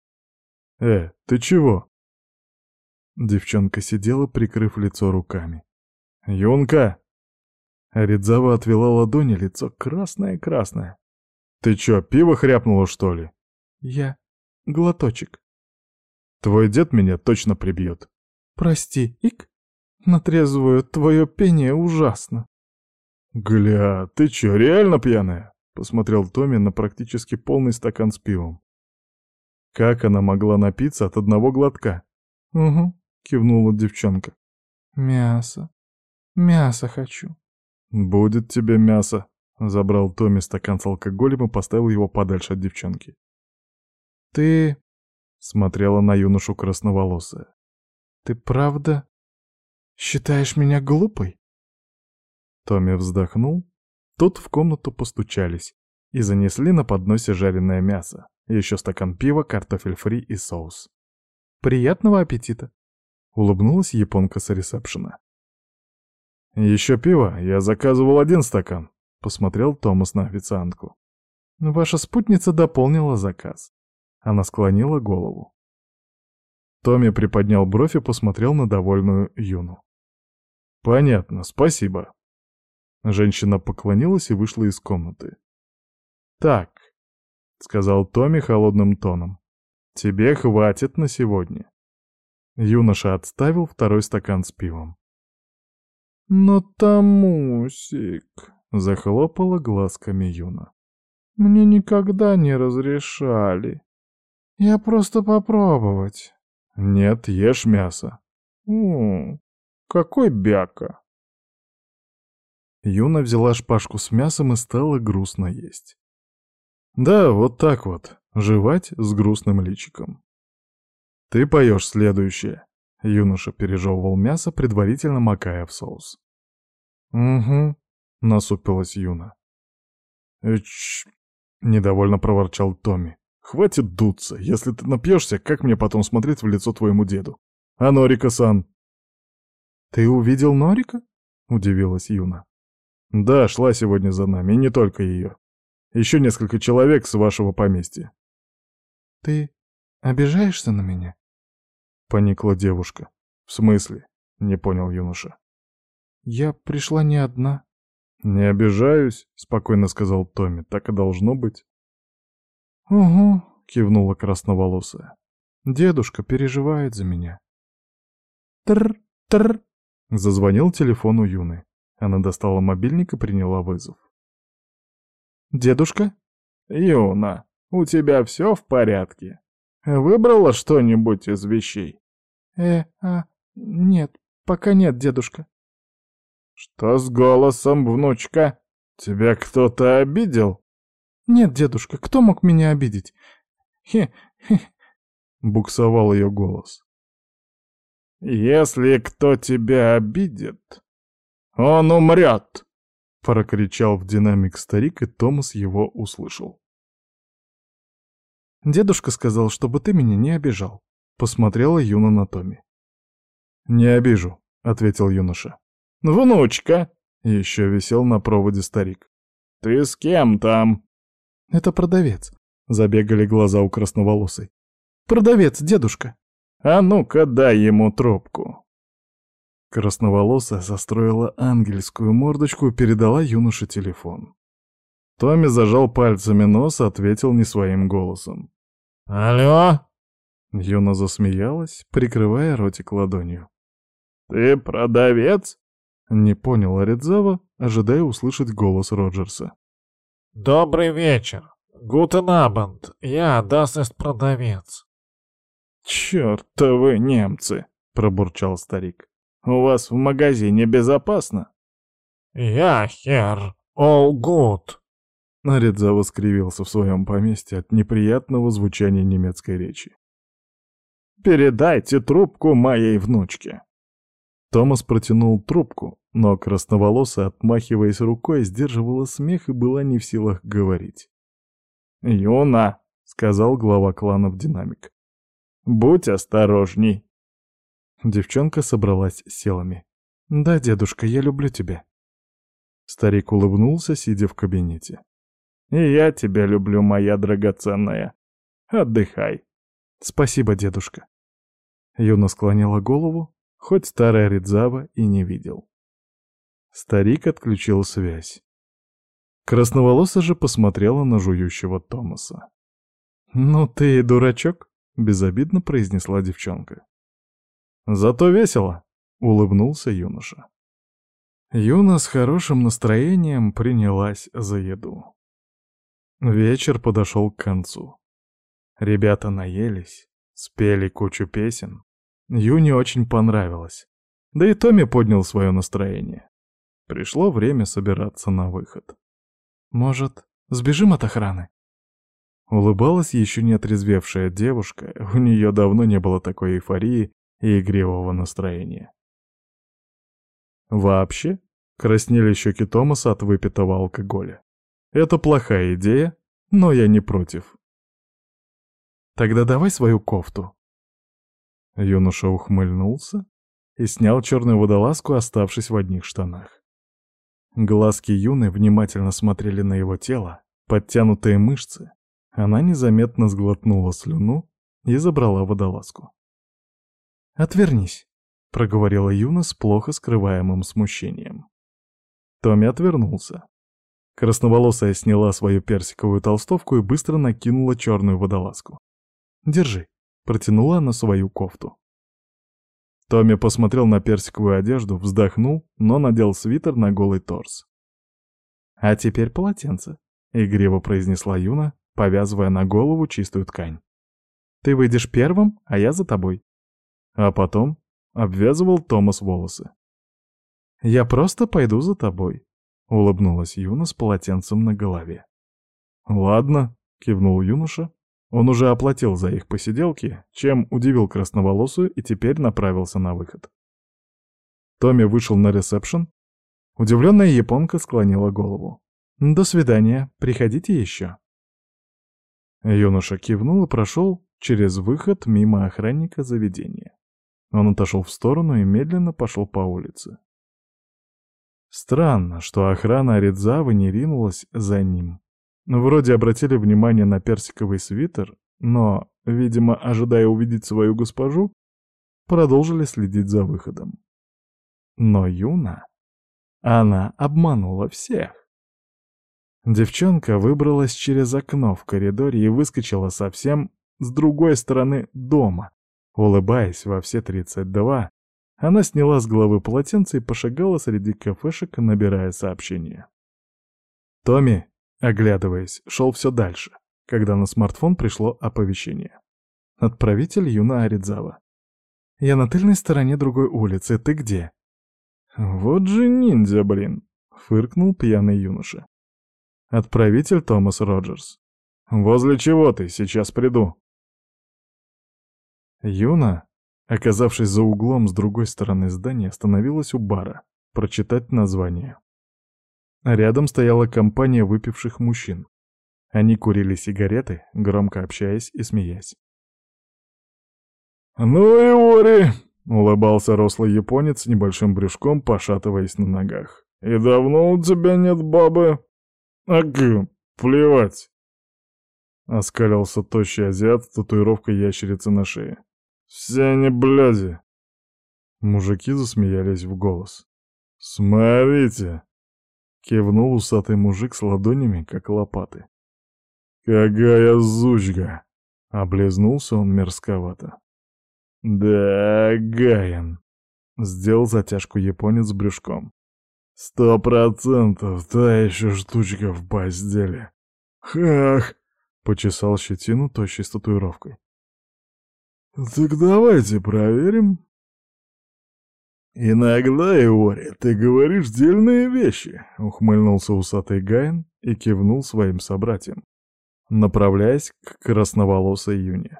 «Э, ты чего?» Девчонка сидела, прикрыв лицо руками. «Юнка!» Ридзава отвела ладони, лицо красное-красное. «Ты чё, пиво хряпнула, что ли?» «Я. Глоточек». Твой дед меня точно прибьет. Прости, Ик. На трезвую твое пение ужасно. Гля, ты чё, реально пьяная? Посмотрел Томми на практически полный стакан с пивом. Как она могла напиться от одного глотка? Угу, кивнула девчонка. Мясо. Мясо хочу. Будет тебе мясо. Забрал Томми стакан с алкоголем и поставил его подальше от девчонки. Ты Смотрела на юношу красноволосая. «Ты правда считаешь меня глупой?» Томми вздохнул. Тут в комнату постучались и занесли на подносе жареное мясо, еще стакан пива, картофель фри и соус. «Приятного аппетита!» — улыбнулась японка с ресепшена. «Еще пиво? Я заказывал один стакан», — посмотрел Томас на официантку. Ваша спутница дополнила заказ. Она склонила голову. Томми приподнял бровь и посмотрел на довольную Юну. «Понятно, спасибо». Женщина поклонилась и вышла из комнаты. «Так», — сказал Томми холодным тоном, — «тебе хватит на сегодня». Юноша отставил второй стакан с пивом. «Но Тамусик!» — захлопала глазками Юна. «Мне никогда не разрешали. Я просто попробовать». «Нет, ешь мясо». «О, какой бяка!» Юна взяла шпажку с мясом и стала грустно есть. Да, вот так вот, жевать с грустным личиком. «Ты поешь следующее», Юноша пережевывал мясо, предварительно макая в соус. «Угу», — насупилась Юна. «Эч...» — недовольно проворчал Томми. «Хватит дуться. Если ты напьешься, как мне потом смотреть в лицо твоему деду? А Норика-сан?» «Ты увидел Норика?» — удивилась Юна. «Да, шла сегодня за нами, и не только ее. Еще несколько человек с вашего поместья». «Ты обижаешься на меня?» Поникла девушка. «В смысле?» — не понял юноша. «Я пришла не одна». «Не обижаюсь», — спокойно сказал Томми. «Так и должно быть». «Угу», — кивнула красноволосая. «Дедушка переживает за меня». «Тр-тр», — зазвонил телефон у Юны. Она достала мобильник и приняла вызов. «Дедушка?» «Юна, у тебя все в порядке? Выбрала что-нибудь из вещей?» «Э, а, нет, пока нет, дедушка». «Что с голосом, внучка? Тебя кто-то обидел?» «Нет, дедушка, кто мог меня обидеть?» «Хе-хе», — буксовал ее голос. «Если кто тебя обидит, он умрет!» — прокричал в динамик старик, и Томас его услышал. «Дедушка сказал, чтобы ты меня не обижал», Посмотрела Юна на Томми. «Не обижу», — ответил юноша. «Внучка!» — еще висел на проводе старик. «Ты с кем там?» «Это продавец», — забегали глаза у красноволосой. «Продавец, дедушка». «А ну-ка дай ему трубку». Красноволосая состроила ангельскую мордочку и передала юноше телефон. Томми зажал пальцами нос, ответил не своим голосом. «Алло?» Юна засмеялась, прикрывая ротик ладонью. «Ты продавец?» — не понял Аридзава, ожидая услышать голос Роджерса. «Добрый вечер. Гутен Абанд. Я Дасест продавец». «Чёртовы немцы!» — пробурчал старик. «У вас в магазине безопасно?» «Я хер. All good». Аридзава скривился в своем поместье от неприятного звучания немецкой речи. Передайте трубку моей внучке». Томас протянул трубку, но красноволосая, отмахиваясь рукой, сдерживала смех и была не в силах говорить. «Юна», — сказал глава клана в динамик, — «будь осторожней». Девчонка собралась силами. «Да, дедушка, я люблю тебя». Старик улыбнулся, сидя в кабинете. «И я тебя люблю, моя драгоценная. Отдыхай». «Спасибо, дедушка». Юна склонила голову, хоть старая Ридзава и не видел. Старик отключил связь. Красноволоса же посмотрела на жующего Томаса. «Ну ты и дурачок», — безобидно произнесла девчонка. «Зато весело», — улыбнулся юноша. Юна с хорошим настроением принялась за еду. Вечер подошел к концу. Ребята наелись, Спели кучу песен. Юне очень понравилось. Да и Томми поднял свое настроение. Пришло время собираться на выход. «Может, сбежим от охраны?» Улыбалась еще не отрезвевшая девушка, у нее давно не было такой эйфории и игривого настроения. Вообще, краснели щеки Томаса от выпитого алкоголя. Это плохая идея, но я не против. Тогда давай свою кофту. Юноша ухмыльнулся, и снял черную водолазку, оставшись в одних штанах. Глазки Юны внимательно смотрели на его тело, подтянутые мышцы. Она незаметно сглотнула слюну и забрала водолазку. «Отвернись», — проговорила Юна с плохо скрываемым смущением. Томми отвернулся. Красноволосая сняла свою персиковую толстовку и быстро накинула черную водолазку. «Держи», — протянула она свою кофту. Томми посмотрел на персиковую одежду, вздохнул, но надел свитер на голый торс. «А теперь полотенце», — игриво произнесла Юна, повязывая на голову чистую ткань. «Ты выйдешь первым, а я за тобой». А потом обвязывал Томас волосы. «Я просто пойду за тобой», — улыбнулась Юна с полотенцем на голове. «Ладно», — кивнул юноша. Он уже оплатил за их посиделки, чем удивил красноволосую и теперь направился на выход. Томми вышел на ресепшн. Удивленная японка склонила голову. «До свидания, приходите еще». Юноша кивнул и прошел через выход мимо охранника заведения. Он отошел в сторону и медленно пошел по улице. Странно, что охрана Аридзавы не ринулась за ним. Вроде обратили внимание на персиковый свитер, но, видимо, ожидая увидеть свою госпожу, продолжили следить за выходом. Но Юна, она обманула всех. Девчонка выбралась через окно в коридоре и выскочила совсем с другой стороны дома, улыбаясь во все тридцать два, она сняла с головы полотенце и пошагала среди кафешек, набирая сообщения. Томми, оглядываясь, шел все дальше, когда на смартфон пришло оповещение. Отправитель Юна Аридзава. «Я на тыльной стороне другой улицы, ты где?» «Вот же ниндзя, блин!» — фыркнул пьяный юноша. Отправитель Томас Роджерс. «Возле чего ты? Сейчас приду». Юна, Оказавшись за углом с другой стороны здания, остановилась у бара, прочитать название. Рядом стояла компания выпивших мужчин. Они курили сигареты, громко общаясь и смеясь. «Ну и ори!» — улыбался рослый японец с небольшим брюшком, пошатываясь на ногах. «И давно у тебя нет бабы?» «Ага, плевать!» — оскалился тощий азиат с татуировкой ящерицы на шее. Все они бляди. Мужики засмеялись в голос. «Смотрите!» — кивнул усатый мужик с ладонями, как лопаты. «Какая зучка!» — облизнулся он мерзковато. «Да, Гаин!» — сделал затяжку японец с брюшком. «Сто процентов та еще штучка в постели!» «Хах!» — почесал щетину тощей с татуировкой. «Так давайте проверим». «Иногда, Иори, ты говоришь дельные вещи», — ухмыльнулся усатый Гайн и кивнул своим собратьям, направляясь к красноволосой Юне.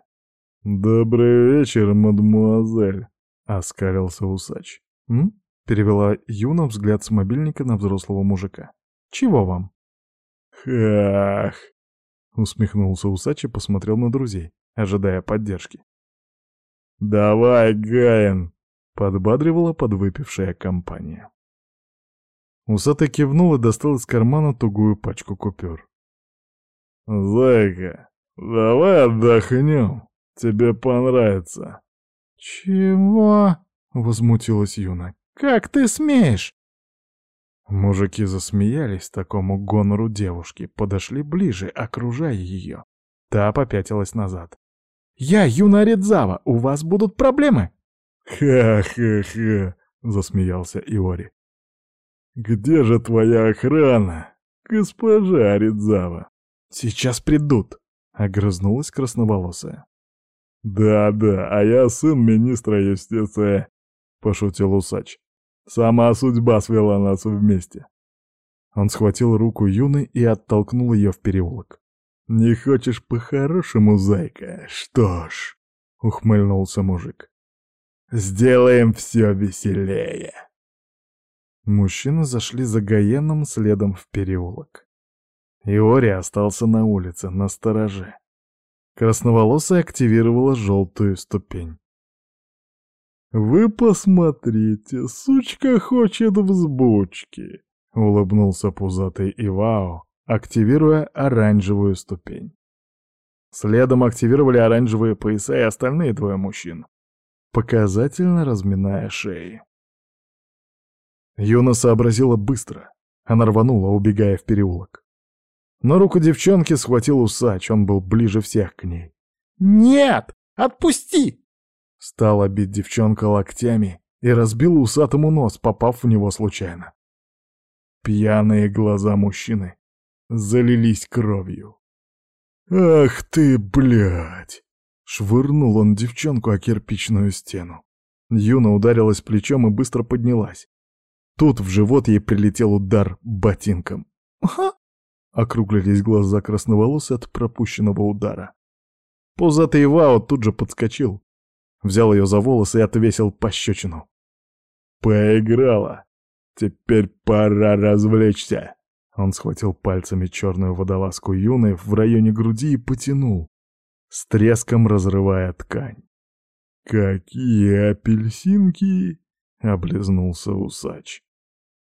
«Добрый вечер, мадмуазель», — оскалился усач. «М?» — перевела Юна взгляд с мобильника на взрослого мужика. «Чего вам?» «Хах!» — усмехнулся усач и посмотрел на друзей, ожидая поддержки. «Давай, Гаин!» — подбадривала подвыпившая компания. Усатый кивнул и достал из кармана тугую пачку купюр. «Зайка, давай отдохнем, тебе понравится». «Чего?» — возмутилась Юна. «Как ты смеешь?» Мужики засмеялись такому гонору девушки, подошли ближе, окружая ее. Та попятилась назад. «Я Юна Редзава, у вас будут проблемы!» «Ха-ха-ха!» — засмеялся Иори. «Где же твоя охрана, госпожа Ридзава?» «Сейчас придут», — огрызнулась красноволосая. «Да-да, а я сын министра юстиции», — пошутил усач. «Сама судьба свела нас вместе». Он схватил руку Юны и оттолкнул ее в переулок. «Не хочешь по-хорошему, зайка? Что ж», — ухмыльнулся мужик, — «сделаем все веселее». Мужчины зашли за Гаеном следом в переулок. Иори остался на улице, на стороже. Красноволосая активировала желтую ступень. «Вы посмотрите, сучка хочет взбучки!» — улыбнулся пузатый Ивао, активируя оранжевую ступень. Следом активировали оранжевые пояса и остальные двое мужчин, показательно разминая шеи. Юна сообразила быстро. Она рванула, убегая в переулок. Но руку девчонки схватил усач, он был ближе всех к ней. «Нет! Отпусти!» Стала бить девчонка локтями и разбила усатому нос, попав в него случайно. Пьяные глаза мужчины залились кровью. «Ах ты, блядь!» — швырнул он девчонку о кирпичную стену. Юна ударилась плечом и быстро поднялась. Тут в живот ей прилетел удар ботинком. «Ага!» — округлились глаза красноволосой от пропущенного удара. Пузатый Вао тут же подскочил, взял ее за волосы и отвесил пощечину. «Поиграла! Теперь пора развлечься!» Он схватил пальцами черную водолазку Юны в районе груди и потянул, с треском разрывая ткань. «Какие апельсинки!» — облизнулся усач.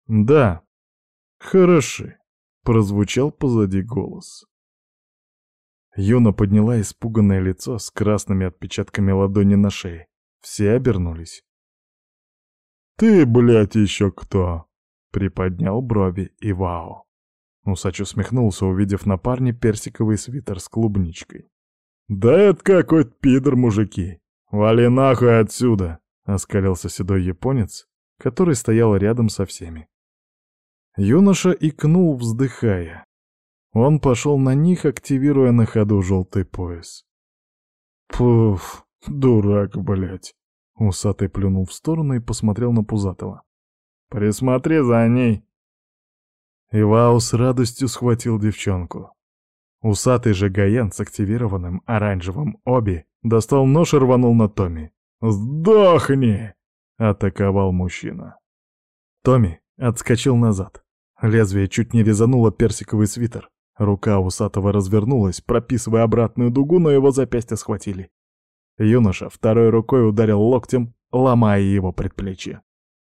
«Да, хороши», — прозвучал позади голос. Юна подняла испуганное лицо с красными отпечатками ладони на шее. Все обернулись. «Ты, блядь, еще кто?» — приподнял брови Ивао. Усач усмехнулся, увидев на парне персиковый свитер с клубничкой. «Да это какой-то пидор, мужики! Вали нахуй отсюда!» — оскалился седой японец, который стоял рядом со всеми. Юноша икнул, вздыхая. Он пошел на них, активируя на ходу желтый пояс. «Пуф, дурак, блядь!» Усатый плюнул в сторону и посмотрел на Пузатого. «Присмотри за ней!» Ивау с радостью схватил девчонку. Усатый же Гаен с активированным оранжевым оби достал нож и рванул на Томи. «Сдохни!» — атаковал мужчина. Томми отскочил назад. Лезвие чуть не резануло персиковый свитер. Рука усатого развернулась, прописывая обратную дугу, но его запястья схватили. Юноша второй рукой ударил локтем, ломая его предплечье.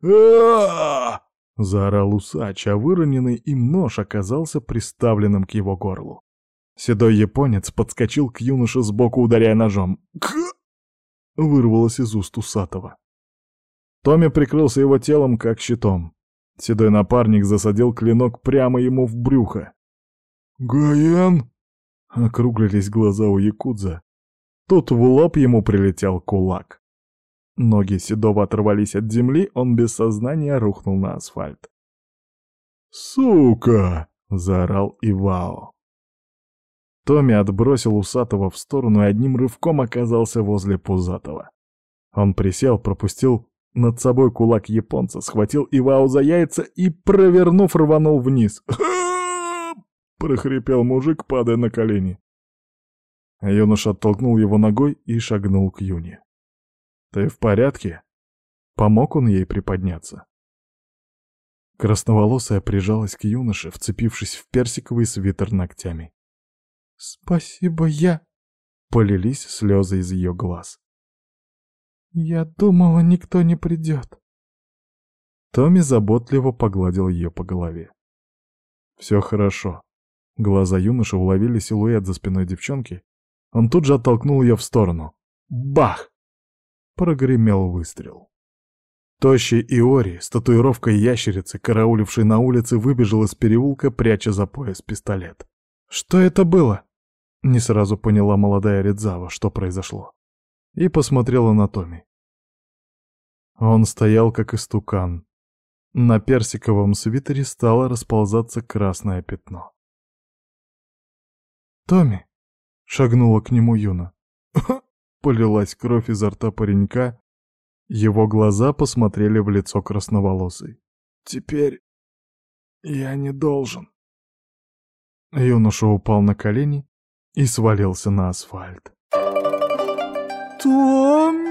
а заорал усач, а выроненный им нож оказался приставленным к его горлу. Седой японец подскочил к юноше сбоку, ударяя ножом. «К!» — вырвалось из уст усатого. Томми прикрылся его телом, как щитом. Седой напарник засадил клинок прямо ему в брюхо. «Гаен?» — округлились глаза у якудза. Тут в лоб ему прилетел кулак. Ноги Седова оторвались от земли, он без сознания рухнул на асфальт. «Сука!» — заорал Ивао. Томми отбросил Усатого в сторону и одним рывком оказался возле Пузатого. Он присел, пропустил над собой кулак японца, схватил Ивао за яйца и, провернув, рванул вниз. прохрипел мужик, падая на колени. Юноша оттолкнул его ногой и шагнул к Юне. «Ты в порядке?» Помог он ей приподняться. Красноволосая прижалась к юноше, вцепившись в персиковый свитер ногтями. «Спасибо, я...» — полились слезы из ее глаз. «Я думала, никто не придет». Томми заботливо погладил ее по голове. «Все хорошо. Глаза юноши уловили силуэт за спиной девчонки. Он тут же оттолкнул ее в сторону. Бах! Прогремел выстрел. Тощий Иори с татуировкой ящерицы, карауливший на улице, выбежал из переулка, пряча за пояс пистолет. «Что это было?» Не сразу поняла молодая Ридзава, что произошло. И посмотрела на Томи. Он стоял как истукан. На персиковом свитере стало расползаться красное пятно. «Томми!» — шагнула к нему Юна. Полилась кровь изо рта паренька. Его глаза посмотрели в лицо красноволосой. «Теперь я не должен». Юноша упал на колени и свалился на асфальт. «Томми!»